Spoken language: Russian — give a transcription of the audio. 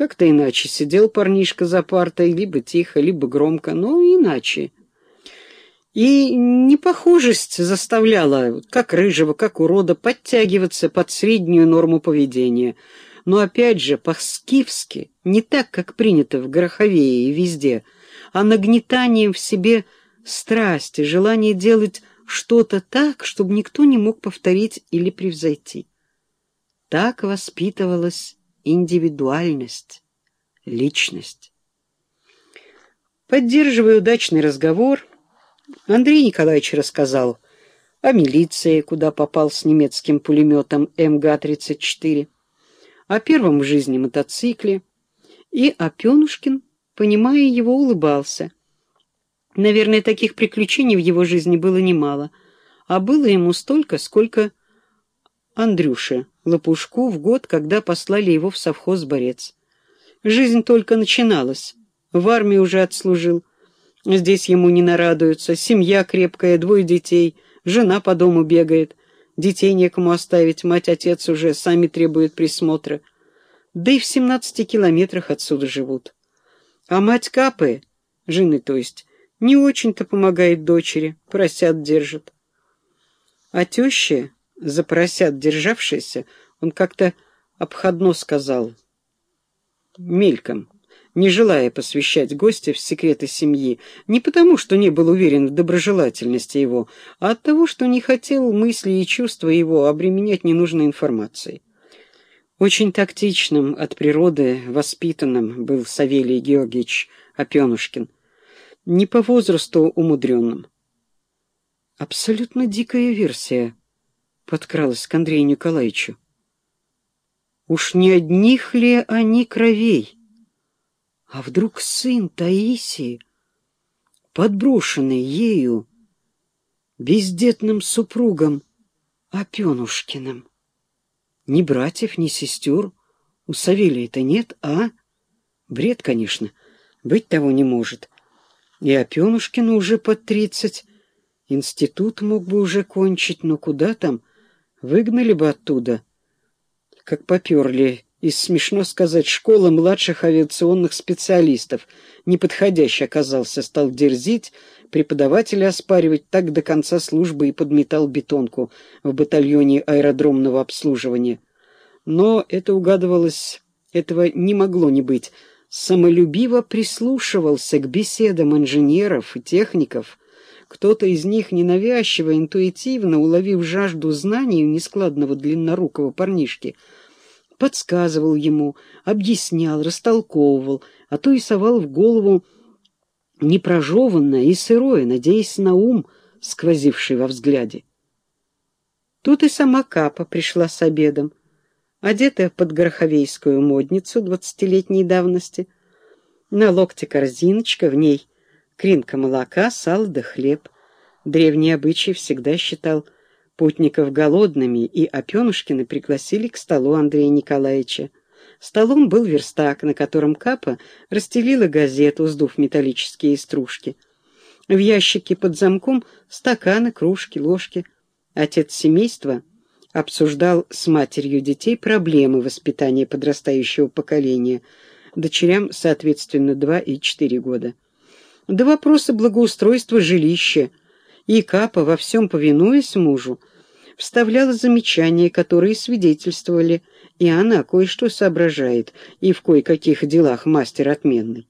Как-то иначе сидел парнишка за партой, либо тихо, либо громко, но иначе. И непохожесть заставляла, как рыжего, как урода, подтягиваться под среднюю норму поведения. Но опять же, по-скифски, не так, как принято в Гороховее и везде, а нагнетанием в себе страсти, желание делать что-то так, чтобы никто не мог повторить или превзойти. Так воспитывалась индивидуальность, личность. Поддерживая удачный разговор, Андрей Николаевич рассказал о милиции, куда попал с немецким пулеметом МГ-34, о первом в жизни мотоцикле, и Опенушкин, понимая его, улыбался. Наверное, таких приключений в его жизни было немало, а было ему столько, сколько Андрюше Лопушку в год, когда послали его в совхоз «Борец». Жизнь только начиналась, в армии уже отслужил, Здесь ему не нарадуются. Семья крепкая, двое детей, жена по дому бегает. Детей некому оставить, мать-отец уже сами требуют присмотра. Да и в семнадцати километрах отсюда живут. А мать Капы, жены то есть, не очень-то помогает дочери, поросят держит. А теща, за поросят державшаяся, он как-то обходно сказал, мельком — не желая посвящать гостя в секреты семьи, не потому, что не был уверен в доброжелательности его, а от того, что не хотел мысли и чувства его обременять ненужной информацией. Очень тактичным от природы, воспитанным был Савелий Георгиевич Опенушкин, не по возрасту умудренным. Абсолютно дикая версия подкралась к Андрею Николаевичу. Уж не одних ли они кровей? А вдруг сын Таисии, подброшенный ею, бездетным супругом Опенушкиным? Ни братьев, ни сестер у Савелия-то нет, а? Бред, конечно, быть того не может. И Опенушкину уже под тридцать. Институт мог бы уже кончить, но куда там? Выгнали бы оттуда, как поперли и смешно сказать, школа младших авиационных специалистов. Неподходящий оказался, стал дерзить, преподавателя оспаривать, так до конца службы и подметал бетонку в батальоне аэродромного обслуживания. Но это угадывалось, этого не могло не быть. Самолюбиво прислушивался к беседам инженеров и техников. Кто-то из них ненавязчиво, интуитивно, уловив жажду знаний нескладного длиннорукого парнишки — подсказывал ему, объяснял, растолковывал, а то и совал в голову непрожеванное и сырое, надеясь на ум, сквозивший во взгляде. Тут и сама Капа пришла с обедом, одетая под гороховейскую модницу двадцатилетней давности. На локте корзиночка, в ней кринка молока, сало да хлеб. Древний обычай всегда считал – Путников голодными и Опенушкины пригласили к столу Андрея Николаевича. Столом был верстак, на котором Капа расстелила газету, сдув металлические стружки. В ящике под замком стаканы, кружки, ложки. Отец семейства обсуждал с матерью детей проблемы воспитания подрастающего поколения, дочерям, соответственно, два и четыре года. До вопроса благоустройства жилища, и Капа, во всем повинуясь мужу, вставляла замечания, которые свидетельствовали, и она кое-что соображает, и в кое-каких делах мастер отменный.